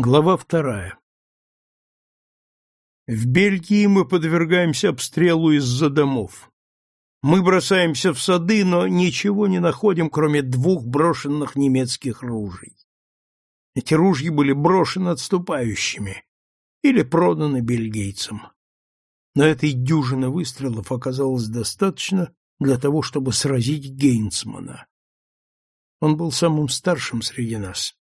Глава вторая. В Бельгии мы подвергаемся обстрелу из-за домов. Мы бросаемся в сады, но ничего не находим, кроме двух брошенных немецких ружей. Эти ружья были брошены отступающими или проданы бельгийцам. Но этой дюжины выстрелов оказалось достаточно для того, чтобы сразить Гейнсмана. Он был самым старшим среди нас.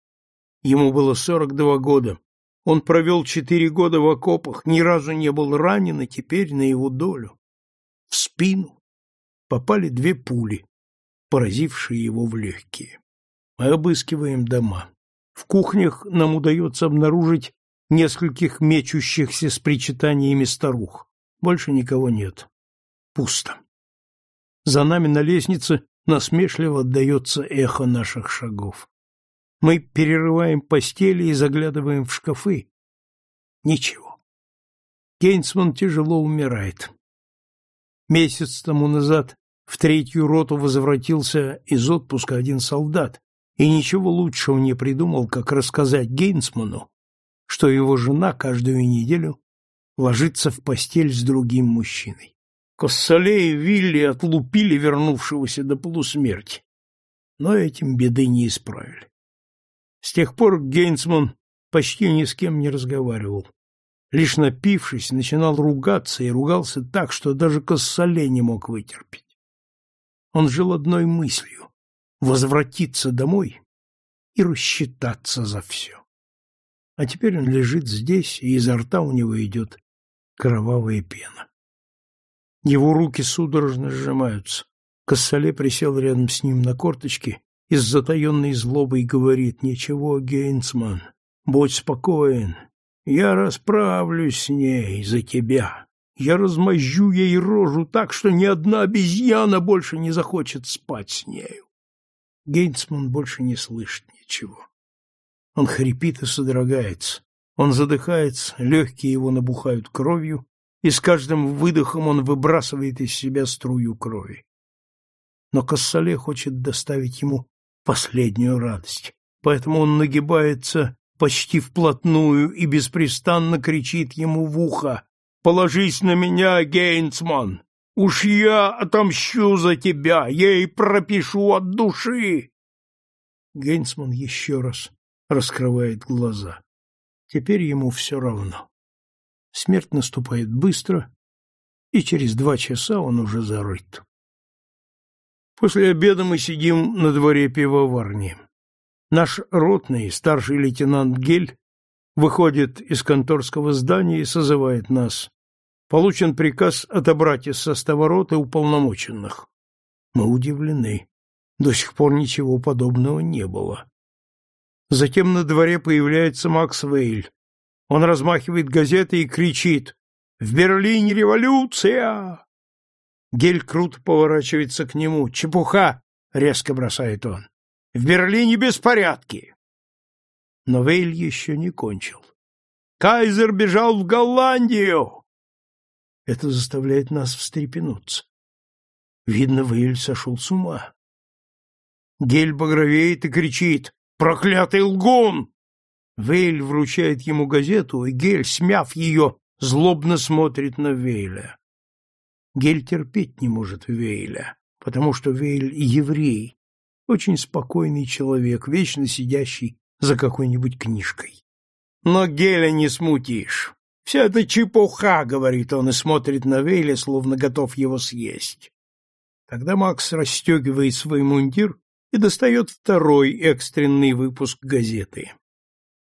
Ему было сорок два года. Он провел четыре года в окопах, ни разу не был ранен, и теперь на его долю. В спину попали две пули, поразившие его в легкие. Мы обыскиваем дома. В кухнях нам удается обнаружить нескольких мечущихся с причитаниями старух. Больше никого нет. Пусто. За нами на лестнице насмешливо отдается эхо наших шагов. Мы перерываем постели и заглядываем в шкафы. Ничего. Кейнсман тяжело умирает. Месяц тому назад в третью роту возвратился из отпуска один солдат, и ничего лучшего не придумал, как рассказать Гейнсману, что его жена каждую неделю ложится в постель с другим мужчиной. Коссоле и Вилли отлупили вернувшегося до полусмерти, но этим беды не исправили. С тех пор Гейнсман почти ни с кем не разговаривал. Лишь напившись, начинал ругаться и ругался так, что даже Коссоле не мог вытерпеть. Он жил одной мыслью — возвратиться домой и рассчитаться за все. А теперь он лежит здесь, и изо рта у него идет кровавая пена. Его руки судорожно сжимаются. Кассале присел рядом с ним на корточки и с затаенной злобой говорит «Ничего, Гейнсман, будь спокоен, я расправлюсь с ней за тебя. Я размозжу ей рожу так, что ни одна обезьяна больше не захочет спать с нею». Гейнсман больше не слышит ничего. Он хрипит и содрогается. Он задыхается, легкие его набухают кровью, и с каждым выдохом он выбрасывает из себя струю крови. Но Кассале хочет доставить ему последнюю радость, поэтому он нагибается почти вплотную и беспрестанно кричит ему в ухо «Положись на меня, Гейнсман! Уж я отомщу за тебя, я и пропишу от души!» Гейнсман еще раз раскрывает глаза. Теперь ему все равно. Смерть наступает быстро, и через два часа он уже зарыт. После обеда мы сидим на дворе пивоварни. Наш ротный, старший лейтенант Гель, выходит из конторского здания и созывает нас. Получен приказ отобрать из состава роты уполномоченных. Мы удивлены. До сих пор ничего подобного не было. Затем на дворе появляется Макс Вейль, он размахивает газетой и кричит «В Берлине революция!» Гель круто поворачивается к нему. «Чепуха!» — резко бросает он. «В Берлине беспорядки!» Но Вейль еще не кончил. «Кайзер бежал в Голландию!» Это заставляет нас встрепенуться. Видно, Вейль сошел с ума. Гель багровеет и кричит «Проклятый лгун!» Вейль вручает ему газету, и Гель, смяв ее, злобно смотрит на Вейля. Гель терпеть не может Вейля, потому что Вейль еврей, очень спокойный человек, вечно сидящий за какой-нибудь книжкой. Но Геля не смутишь. Все это чепуха, говорит он и смотрит на Вейля, словно готов его съесть. Тогда Макс расстегивает свой мундир и достает второй экстренный выпуск газеты.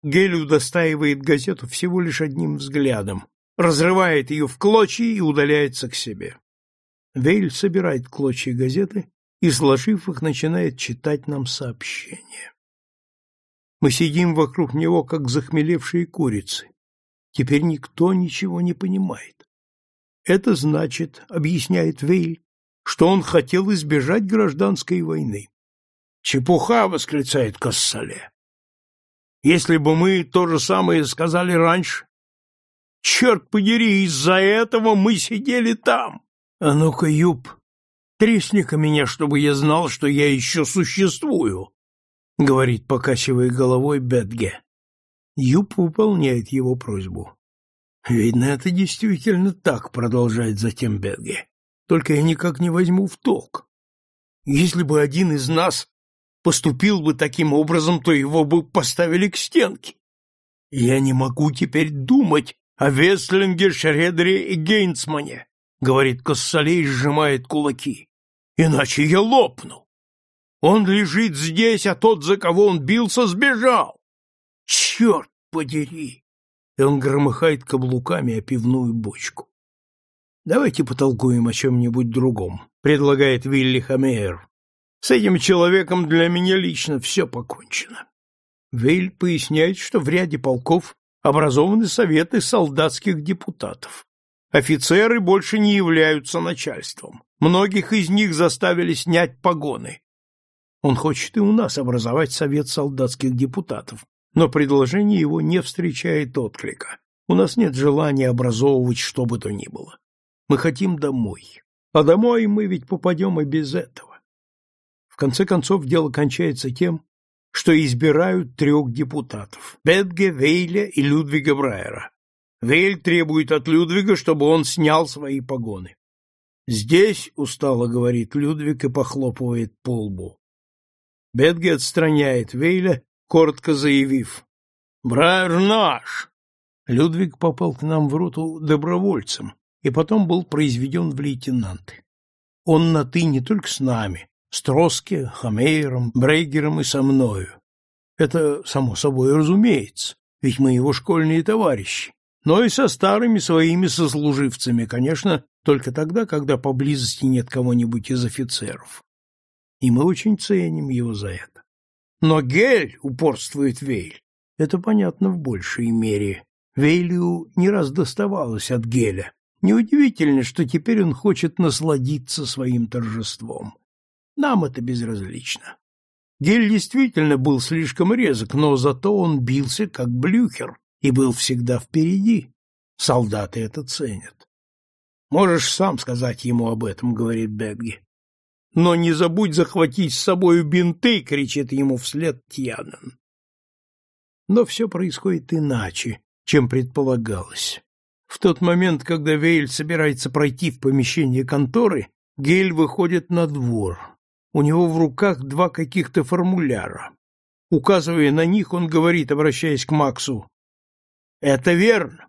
Гель удостаивает газету всего лишь одним взглядом, разрывает ее в клочья и удаляется к себе. Вейль собирает клочья газеты и, сложив их, начинает читать нам сообщение. Мы сидим вокруг него, как захмелевшие курицы. Теперь никто ничего не понимает. Это значит, объясняет Вейль, что он хотел избежать гражданской войны. «Чепуха!» — восклицает Кассале. Если бы мы то же самое сказали раньше, черт подери, из-за этого мы сидели там. А ну-ка, Юб, тресни-ка меня, чтобы я знал, что я еще существую, — говорит, покачивая головой Бетге. Юб выполняет его просьбу. «Видно, это действительно так», — продолжает затем Бетге. «Только я никак не возьму в толк. Если бы один из нас поступил бы таким образом, то его бы поставили к стенке. Я не могу теперь думать о Вестлинге, Шредере и Гейнсмане, говорит Коссолей, сжимает кулаки. Иначе я лопну. Он лежит здесь, а тот, за кого он бился, сбежал. Черт подери! И он громыхает каблуками о пивную бочку. Давайте потолкуем о чем-нибудь другом, предлагает Вилли Хамейер. С этим человеком для меня лично все покончено. Вейль поясняет, что в ряде полков образованы советы солдатских депутатов. Офицеры больше не являются начальством. Многих из них заставили снять погоны. Он хочет и у нас образовать совет солдатских депутатов, но предложение его не встречает отклика. У нас нет желания образовывать что бы то ни было. Мы хотим домой. А домой мы ведь попадем и без этого. В конце концов, дело кончается тем, что избирают трех депутатов – Бетге, Вейля и Людвига Брайера. Вейль требует от Людвига, чтобы он снял свои погоны. «Здесь», — устало говорит Людвиг и похлопывает по лбу. Бетге отстраняет Вейля, коротко заявив «Брайер наш!». Людвиг попал к нам в роту добровольцем и потом был произведен в лейтенанты. Он на «ты» не только с нами, с Троске, Хамейером, Брейгером и со мною. Это, само собой, разумеется, ведь мы его школьные товарищи, но и со старыми своими сослуживцами, конечно, только тогда, когда поблизости нет кого-нибудь из офицеров. И мы очень ценим его за это. Но Гель, упорствует Вейль, это понятно в большей мере. Вейлю не раз доставалось от Геля. Неудивительно, что теперь он хочет насладиться своим торжеством. Нам это безразлично. Гель действительно был слишком резок, но зато он бился как блюхер и был всегда впереди. Солдаты это ценят. Можешь сам сказать ему об этом, говорит Бегги. Но не забудь захватить с собою бинты, кричит ему вслед Тьянен. Но все происходит иначе, чем предполагалось. В тот момент, когда Вейль собирается пройти в помещение конторы, Гель выходит на двор. У него в руках два каких-то формуляра. Указывая на них, он говорит, обращаясь к Максу, «Это верно».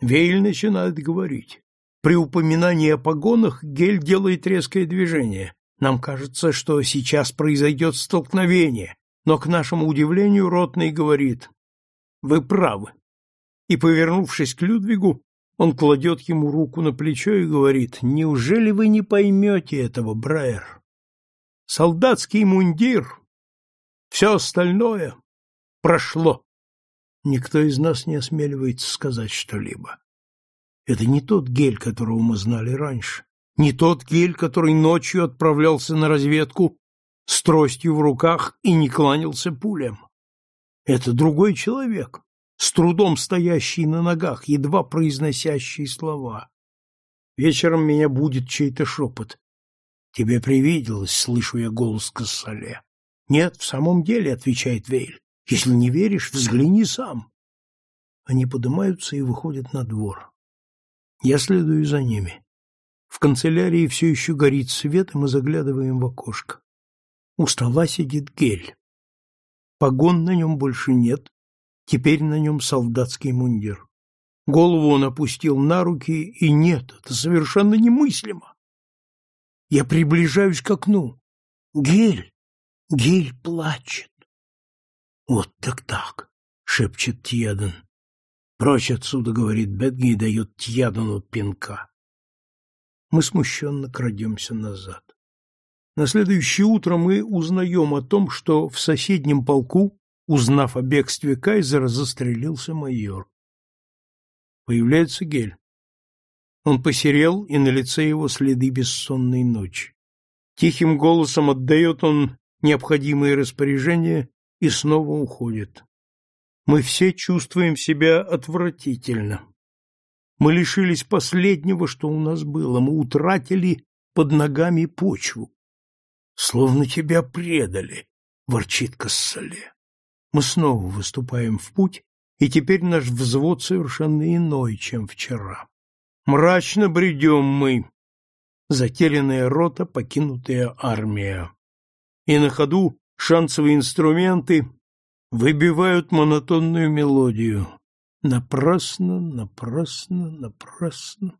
Вейль начинает говорить. При упоминании о погонах Гель делает резкое движение. Нам кажется, что сейчас произойдет столкновение, но, к нашему удивлению, Ротный говорит, «Вы правы». И, повернувшись к Людвигу, он кладет ему руку на плечо и говорит, «Неужели вы не поймете этого, Брайер? Солдатский мундир, все остальное прошло. Никто из нас не осмеливается сказать что-либо. Это не тот гель, которого мы знали раньше, не тот гель, который ночью отправлялся на разведку с тростью в руках и не кланялся пулям. Это другой человек, с трудом стоящий на ногах, едва произносящий слова. Вечером меня будет чей-то шепот. Тебе привиделось, слышу я голос Кассале. Нет, в самом деле, отвечает Вейль. Если не веришь, взгляни сам. Они поднимаются и выходят на двор. Я следую за ними. В канцелярии все еще горит свет, и мы заглядываем в окошко. У стола сидит Гель. Погон на нем больше нет, теперь на нем солдатский мундир. Голову он опустил на руки, и нет, это совершенно немыслимо. Я приближаюсь к окну. Гель! Гель плачет. Вот так так, шепчет Тьяден. Прочь отсюда, говорит Бетги и дает Тьядену пинка. Мы смущенно крадемся назад. На следующее утро мы узнаем о том, что в соседнем полку, узнав о бегстве Кайзера, застрелился майор. Появляется Гель. Он посерел, и на лице его следы бессонной ночи. Тихим голосом отдает он необходимые распоряжения и снова уходит. Мы все чувствуем себя отвратительно. Мы лишились последнего, что у нас было. Мы утратили под ногами почву. Словно тебя предали, ворчит Кассале. Мы снова выступаем в путь, и теперь наш взвод совершенно иной, чем вчера. Мрачно бредем мы, затерянная рота, покинутая армия. И на ходу шансовые инструменты выбивают монотонную мелодию. Напрасно, напрасно, напрасно.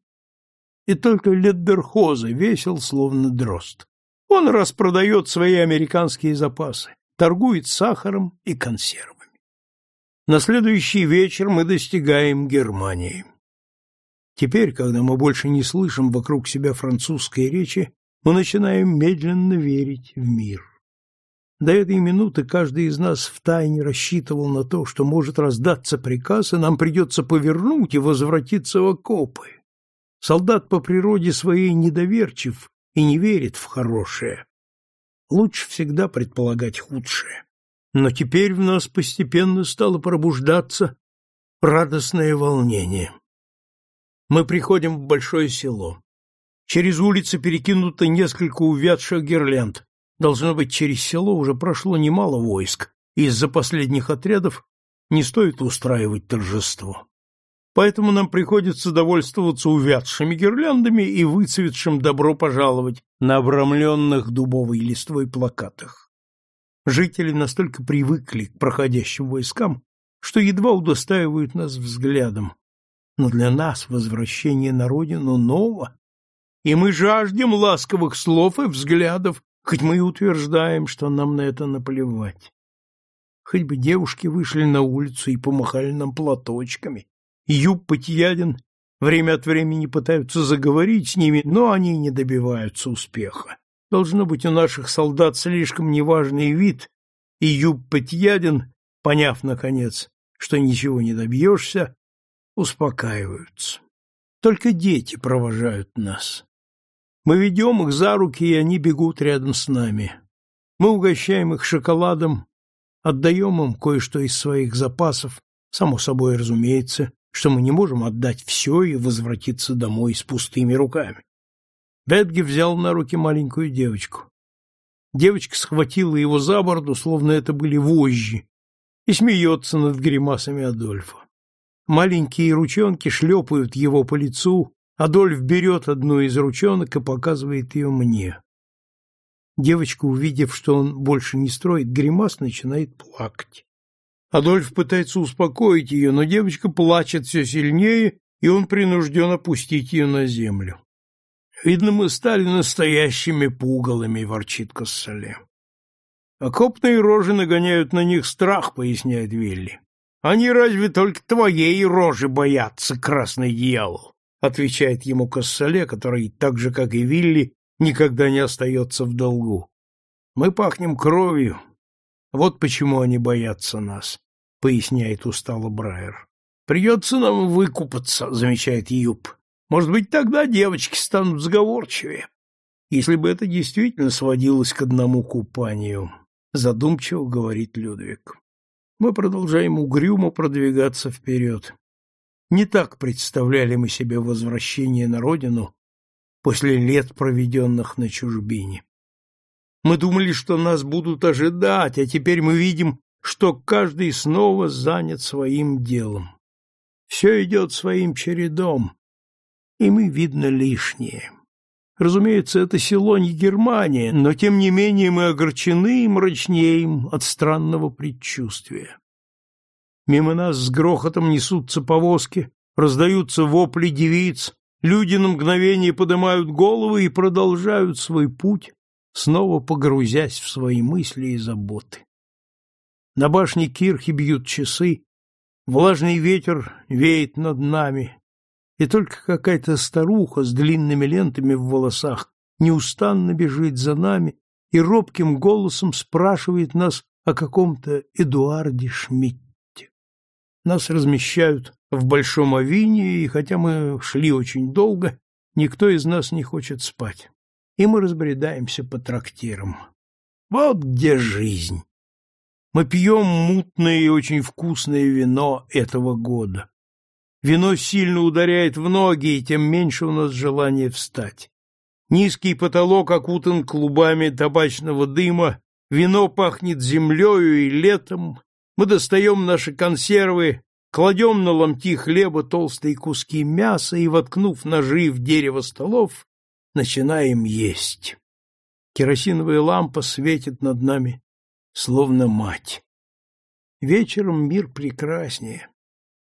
И только Леддерхозе весел, словно дрозд. Он распродает свои американские запасы, торгует сахаром и консервами. На следующий вечер мы достигаем Германии. Теперь, когда мы больше не слышим вокруг себя французской речи, мы начинаем медленно верить в мир. До этой минуты каждый из нас втайне рассчитывал на то, что может раздаться приказ, и нам придется повернуть и возвратиться в окопы. Солдат по природе своей недоверчив и не верит в хорошее. Лучше всегда предполагать худшее. Но теперь в нас постепенно стало пробуждаться радостное волнение. Мы приходим в большое село. Через улицы перекинуто несколько увядших гирлянд. Должно быть, через село уже прошло немало войск, и из-за последних отрядов не стоит устраивать торжество. Поэтому нам приходится довольствоваться увядшими гирляндами и выцветшим «добро пожаловать» на обрамленных дубовой листвой плакатах. Жители настолько привыкли к проходящим войскам, что едва удостаивают нас взглядом, но для нас возвращение на родину ново, и мы жаждем ласковых слов и взглядов, хоть мы и утверждаем, что нам на это наплевать. Хоть бы девушки вышли на улицу и помахали нам платочками. Юб Патьядин время от времени пытаются заговорить с ними, но они не добиваются успеха. Должно быть, у наших солдат слишком неважный вид, и Юб Патьядин, поняв, наконец, что ничего не добьешься, успокаиваются. Только дети провожают нас. Мы ведем их за руки, и они бегут рядом с нами. Мы угощаем их шоколадом, отдаем им кое-что из своих запасов, само собой разумеется, что мы не можем отдать все и возвратиться домой с пустыми руками. Бетги взял на руки маленькую девочку. Девочка схватила его за бороду, словно это были вожжи, и смеется над гримасами Адольфа. Маленькие ручонки шлепают его по лицу, Адольф берет одну из ручонок и показывает ее мне. Девочка, увидев, что он больше не строит гримас, начинает плакать. Адольф пытается успокоить ее, но девочка плачет все сильнее, и он принужден опустить ее на землю. «Видно, мы стали настоящими пугалами», — ворчит Кассале. «Окопные рожи нагоняют на них страх», — поясняет Вилли. Они разве только твоей рожи боятся, красный дьявол, отвечает ему Кассале, который, так же, как и Вилли, никогда не остается в долгу. Мы пахнем кровью. Вот почему они боятся нас, поясняет устало Брайер. Придется нам выкупаться, замечает Юб. Может быть, тогда девочки станут сговорчивее. Если бы это действительно сводилось к одному купанию, задумчиво говорит Людвиг мы продолжаем угрюмо продвигаться вперед. Не так представляли мы себе возвращение на родину после лет, проведенных на чужбине. Мы думали, что нас будут ожидать, а теперь мы видим, что каждый снова занят своим делом. Все идет своим чередом, и мы, видно, лишние. Разумеется, это село не Германия, но тем не менее мы огорчены и мрачнеем от странного предчувствия. Мимо нас с грохотом несутся повозки, раздаются вопли девиц, люди на мгновение поднимают головы и продолжают свой путь, снова погрузясь в свои мысли и заботы. На башне кирхи бьют часы, влажный ветер веет над нами, и только какая-то старуха с длинными лентами в волосах неустанно бежит за нами и робким голосом спрашивает нас о каком-то Эдуарде Шмидте. Нас размещают в Большом Авине, и хотя мы шли очень долго, никто из нас не хочет спать. И мы разбредаемся по трактирам. Вот где жизнь! Мы пьем мутное и очень вкусное вино этого года. Вино сильно ударяет в ноги, и тем меньше у нас желания встать. Низкий потолок окутан клубами табачного дыма, вино пахнет землею и летом. Мы достаем наши консервы, кладем на ломти хлеба толстые куски мяса и, воткнув ножи в дерево столов, начинаем есть. Керосиновая лампа светит над нами, словно мать. Вечером мир прекраснее.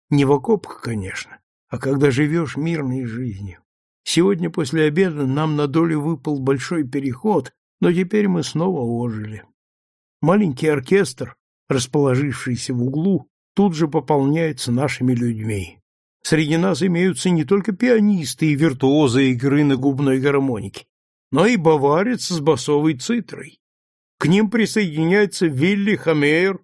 Не в окопах, конечно, а когда живешь мирной жизнью. Сегодня после обеда нам на долю выпал большой переход, но теперь мы снова ожили. Маленький оркестр, расположившийся в углу, тут же пополняется нашими людьми. Среди нас имеются не только пианисты и виртуозы игры на губной гармонике, но и баварец с басовой цитрой. К ним присоединяется Вилли Хамейер,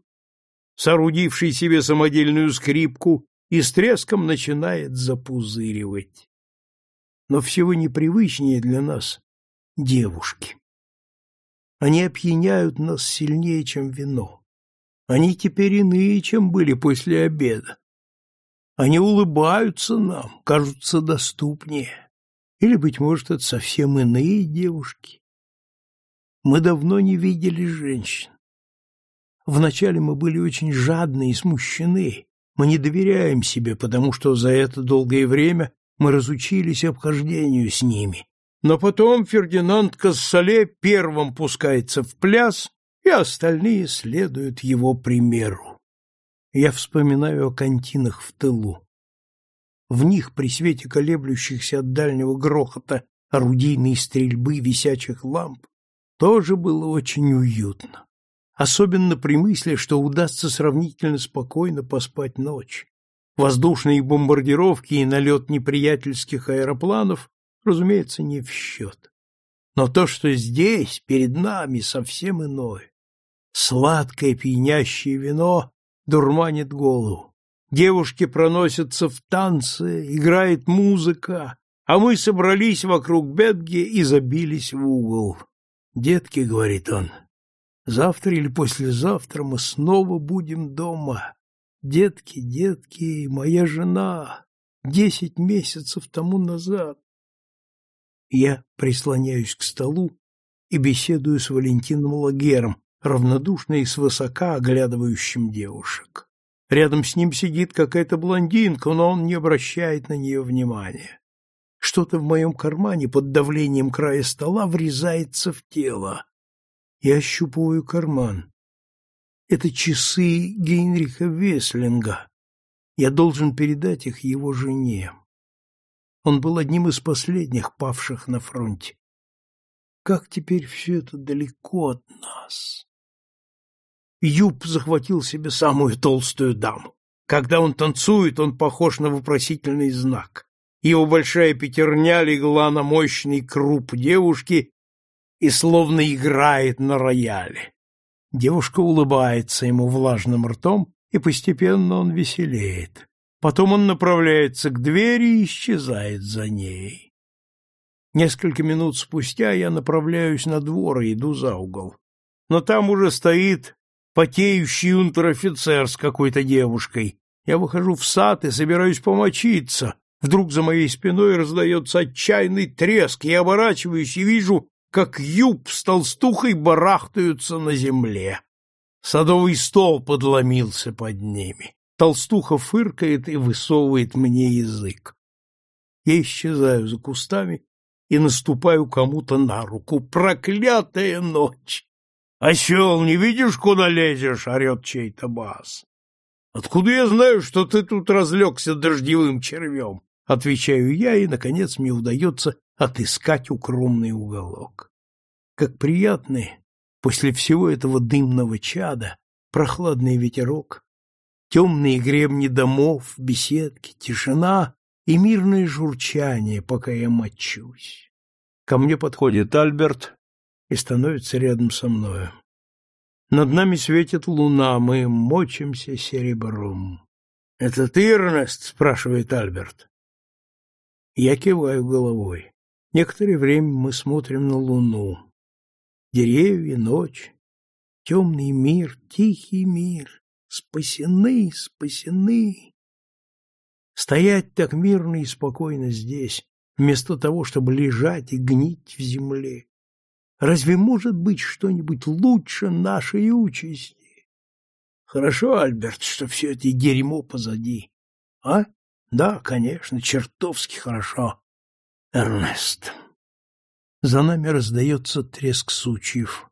соорудивший себе самодельную скрипку, и с треском начинает запузыривать. Но всего непривычнее для нас девушки. Они опьяняют нас сильнее, чем вино. Они теперь иные, чем были после обеда. Они улыбаются нам, кажутся доступнее. Или, быть может, это совсем иные девушки. Мы давно не видели женщин. Вначале мы были очень жадны и смущены. Мы не доверяем себе, потому что за это долгое время мы разучились обхождению с ними, но потом Фердинанд Кассале первым пускается в пляс, и остальные следуют его примеру. Я вспоминаю о кантинах в тылу. В них при свете колеблющихся от дальнего грохота орудийной стрельбы висячих ламп тоже было очень уютно. Особенно при мысли, что удастся сравнительно спокойно поспать ночь. Воздушные бомбардировки и налет неприятельских аэропланов разумеется, не в счет. Но то, что здесь, перед нами, совсем иное. Сладкое пьянящее вино дурманит голову. Девушки проносятся в танце, играет музыка, а мы собрались вокруг Бетги и забились в угол. «Детки», — говорит он, — «завтра или послезавтра мы снова будем дома. Детки, детки, моя жена, десять месяцев тому назад. Я прислоняюсь к столу и беседую с Валентином Лагером, равнодушно и свысока оглядывающим девушек. Рядом с ним сидит какая-то блондинка, но он не обращает на нее внимания. Что-то в моем кармане под давлением края стола врезается в тело. Я ощупываю карман. Это часы Гейнриха Веслинга. Я должен передать их его жене. Он был одним из последних павших на фронте. Как теперь все это далеко от нас? Юб захватил себе самую толстую даму. Когда он танцует, он похож на вопросительный знак. Его большая пятерня легла на мощный круп девушки и словно играет на рояле. Девушка улыбается ему влажным ртом, и постепенно он веселеет. Потом он направляется к двери и исчезает за ней. Несколько минут спустя я направляюсь на двор и иду за угол. Но там уже стоит потеющий унтер-офицер с какой-то девушкой. Я выхожу в сад и собираюсь помочиться. Вдруг за моей спиной раздается отчаянный треск. Я оборачиваюсь и вижу, как юб с толстухой барахтаются на земле. Садовый стол подломился под ними. Толстуха фыркает и высовывает мне язык. Я исчезаю за кустами и наступаю кому-то на руку. Проклятая ночь! «Осел, не видишь, куда лезешь?» — орет чей-то бас. «Откуда я знаю, что ты тут разлегся дождевым червем?» — отвечаю я, и, наконец, мне удается отыскать укромный уголок. Как приятный после всего этого дымного чада прохладный ветерок, темные гребни домов, беседки, тишина и мирное журчание, пока я мочусь. Ко мне подходит Альберт и становится рядом со мною. Над нами светит луна, мы мочимся серебром. — Это ты, Эрнест? — спрашивает Альберт. Я киваю головой. Некоторое время мы смотрим на луну. Деревья, ночь, темный мир, тихий мир. Спасены, спасены. Стоять так мирно и спокойно здесь, вместо того, чтобы лежать и гнить в земле. Разве может быть что-нибудь лучше нашей участи? Хорошо, Альберт, что все это дерьмо позади. А? Да, конечно, чертовски хорошо. Эрнест. За нами раздается треск сучьев.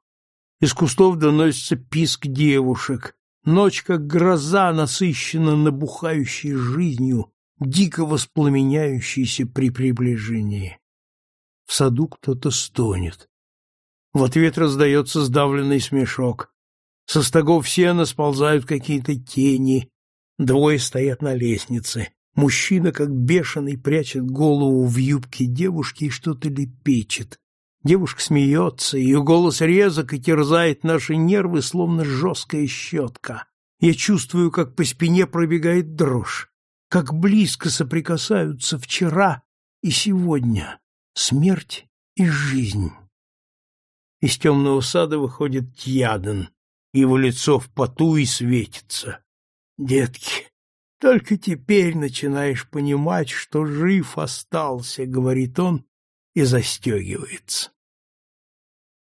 Из кустов доносится писк девушек. Ночь, как гроза, насыщена набухающей жизнью, дико воспламеняющейся при приближении. В саду кто-то стонет. В ответ раздается сдавленный смешок. Со стогов сена сползают какие-то тени. Двое стоят на лестнице. Мужчина, как бешеный, прячет голову в юбке девушки и что-то лепечет. Девушка смеется, ее голос резок и терзает наши нервы, словно жесткая щетка. Я чувствую, как по спине пробегает дрожь, как близко соприкасаются вчера и сегодня смерть и жизнь. Из темного сада выходит Тьяден, его лицо в поту и светится. «Детки, только теперь начинаешь понимать, что жив остался», — говорит он и застегивается.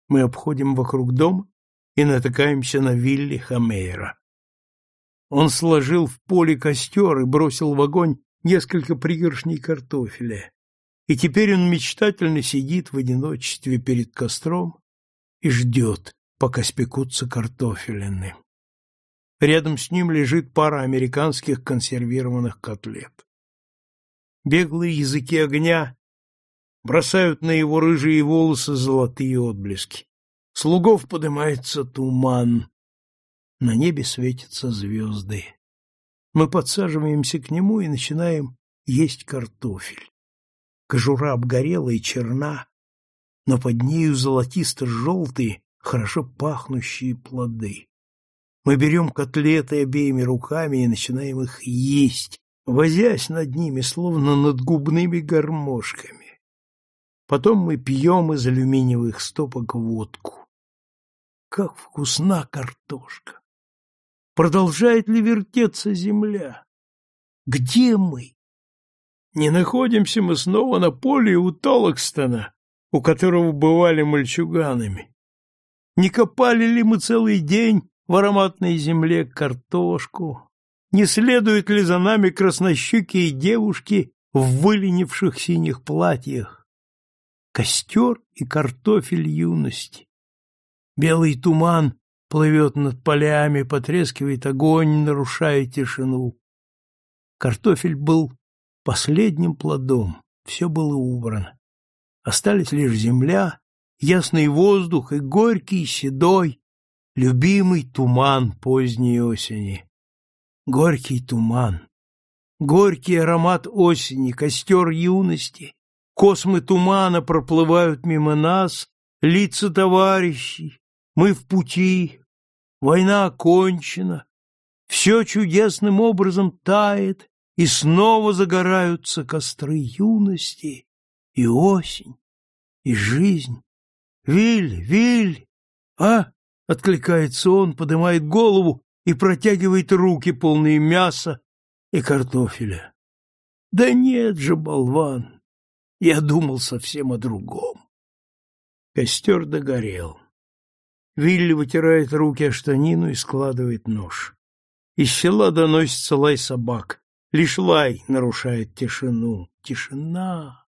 Мы обходим вокруг дома и натыкаемся на Вилли Хамейра. Он сложил в поле костер и бросил в огонь несколько пригоршней картофеля. И теперь он мечтательно сидит в одиночестве перед костром и ждет, пока спекутся картофелины. Рядом с ним лежит пара американских консервированных котлет. Беглые языки огня бросают на его рыжие волосы золотые отблески. Слугов поднимается туман. На небе светятся звезды. Мы подсаживаемся к нему и начинаем есть картофель. Кожура обгорела и черна, но под нею золотисто-желтые, хорошо пахнущие плоды. Мы берем котлеты обеими руками и начинаем их есть, возясь над ними, словно над губными гармошками. Потом мы пьем из алюминиевых стопок водку. Как вкусна картошка! Продолжает ли вертеться земля? Где мы? Не находимся мы снова на поле у Толокстона, у которого бывали мальчуганами. Не копали ли мы целый день в ароматной земле картошку? Не следуют ли за нами краснощекие девушки в выленивших синих платьях? Костер и картофель юности. Белый туман плывет над полями, потрескивает огонь, нарушая тишину. Картофель был последним плодом, все было убрано. Остались лишь земля, ясный воздух и горький, седой, любимый туман поздней осени. Горький туман, горький аромат осени, костер юности, космы тумана проплывают мимо нас, лица товарищей, мы в пути, война окончена, все чудесным образом тает, и снова загораются костры юности и осень, и жизнь. «Виль, Виль! А?» — откликается он, поднимает голову и протягивает руки, полные мяса и картофеля. «Да нет же, болван! Я думал совсем о другом». Костер догорел. Вилли вытирает руки о штанину и складывает нож. Из села доносится лай собак. Лишь лай нарушает тишину. Тишина.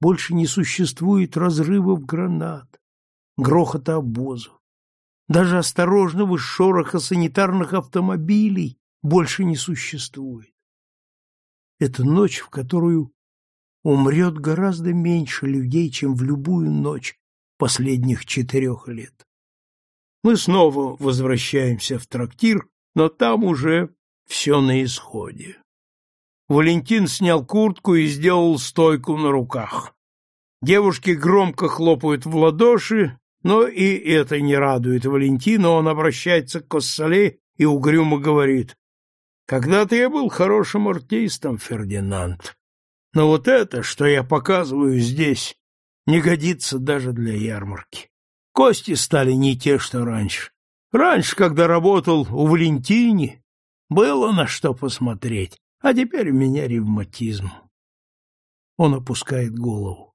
Больше не существует разрывов гранат, грохота обозов. Даже осторожного шороха санитарных автомобилей больше не существует. Это ночь, в которую умрет гораздо меньше людей, чем в любую ночь последних четырех лет. Мы снова возвращаемся в трактир, но там уже все на исходе. Валентин снял куртку и сделал стойку на руках. Девушки громко хлопают в ладоши, но и это не радует Валентина, он обращается к Коссоле и угрюмо говорит, «Когда-то я был хорошим артистом, Фердинанд, но вот это, что я показываю здесь, не годится даже для ярмарки. Кости стали не те, что раньше. Раньше, когда работал у Валентини, было на что посмотреть, а теперь у меня ревматизм. Он опускает голову.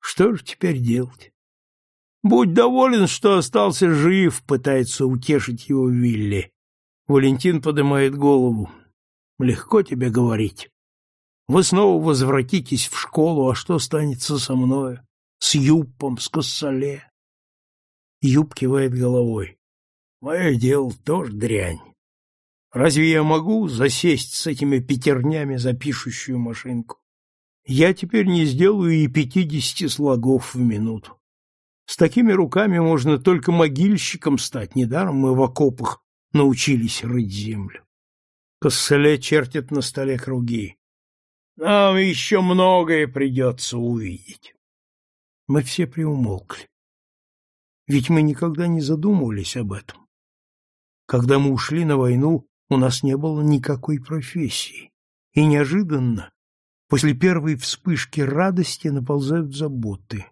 Что же теперь делать? Будь доволен, что остался жив, пытается утешить его Вилли. Валентин поднимает голову. Легко тебе говорить. Вы снова возвратитесь в школу, а что станется со мною? С Юпом, с Коссоле? Юб кивает головой. Мое дело тоже дрянь. Разве я могу засесть с этими пятернями за пишущую машинку? Я теперь не сделаю и пятидесяти слогов в минуту. С такими руками можно только могильщиком стать, недаром мы в окопах научились рыть землю. Косселе чертит на столе круги. Нам еще многое придется увидеть. Мы все приумолкли. Ведь мы никогда не задумывались об этом. Когда мы ушли на войну, у нас не было никакой профессии. И неожиданно, после первой вспышки радости, наползают заботы.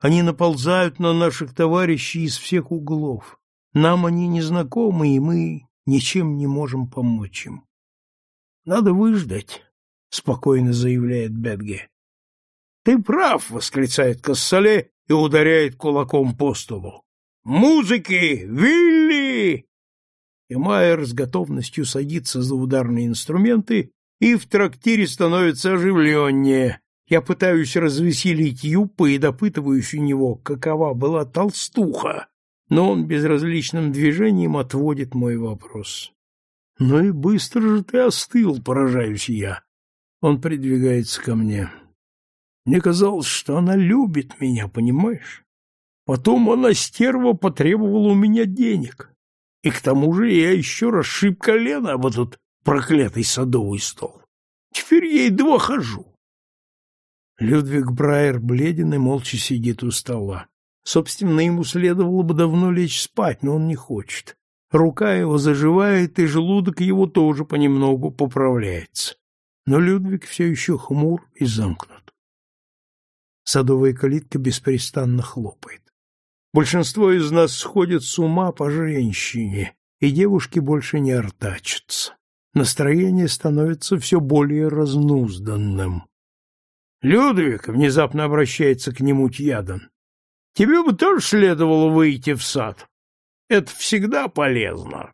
Они наползают на наших товарищей из всех углов. Нам они не знакомы, и мы ничем не можем помочь им. Надо выждать, спокойно заявляет Бетге. Ты прав, восклицает Кассале и ударяет кулаком по столу. Музыки! Вилли! И Майер с готовностью садится за ударные инструменты, и в трактире становится оживленнее, я пытаюсь развеселить Юпа и допытываюсь у него, какова была толстуха, но он безразличным движением отводит мой вопрос. «Ну и быстро же ты остыл», — поражаюсь я. Он придвигается ко мне. Мне казалось, что она любит меня, понимаешь? Потом она, стерва, потребовала у меня денег. И к тому же я еще расшиб колено об этот проклятый садовый стол. Теперь я едва хожу. Людвиг Брайер бледен и молча сидит у стола. Собственно, ему следовало бы давно лечь спать, но он не хочет. Рука его заживает, и желудок его тоже понемногу поправляется. Но Людвиг все еще хмур и замкнут. Садовая калитка беспрестанно хлопает. Большинство из нас сходит с ума по женщине, и девушки больше не артачатся. Настроение становится все более разнузданным. Людвиг внезапно обращается к нему Тьядан. Тебе бы тоже следовало выйти в сад. Это всегда полезно.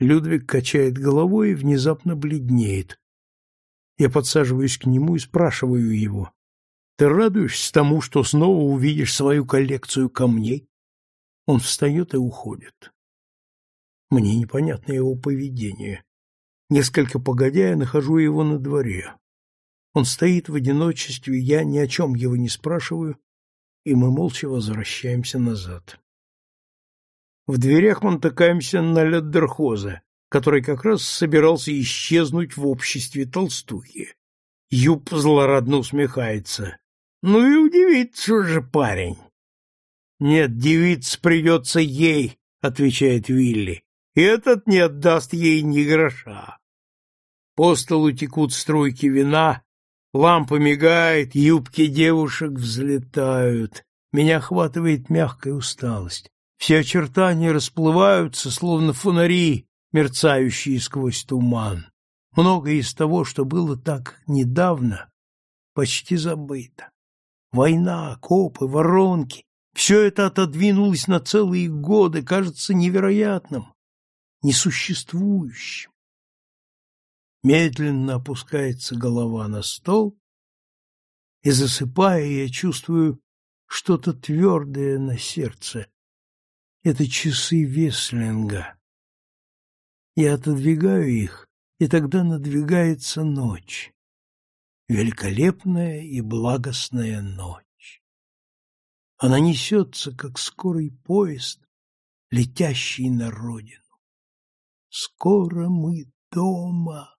Людвиг качает головой и внезапно бледнеет. Я подсаживаюсь к нему и спрашиваю его. Ты радуешься тому, что снова увидишь свою коллекцию камней? Он встает и уходит. Мне непонятно его поведение. Несколько погодя, я нахожу его на дворе. Он стоит в одиночестве, я ни о чем его не спрашиваю, и мы молча возвращаемся назад. В дверях мы натыкаемся на Леддерхоза, который как раз собирался исчезнуть в обществе толстухи. Юб злорадно усмехается. Ну и удивится же парень. Нет, девица придется ей, отвечает Вилли. И этот не отдаст ей ни гроша. По столу текут струйки вина, Лампа мигает, юбки девушек взлетают. Меня охватывает мягкая усталость. Все очертания расплываются, словно фонари, мерцающие сквозь туман. Многое из того, что было так недавно, почти забыто. Война, копы, воронки — все это отодвинулось на целые годы, кажется невероятным, несуществующим. Медленно опускается голова на стол, и, засыпая, я чувствую что-то твердое на сердце. Это часы Веслинга. Я отодвигаю их, и тогда надвигается ночь. Великолепная и благостная ночь. Она несется, как скорый поезд, летящий на родину. Скоро мы дома.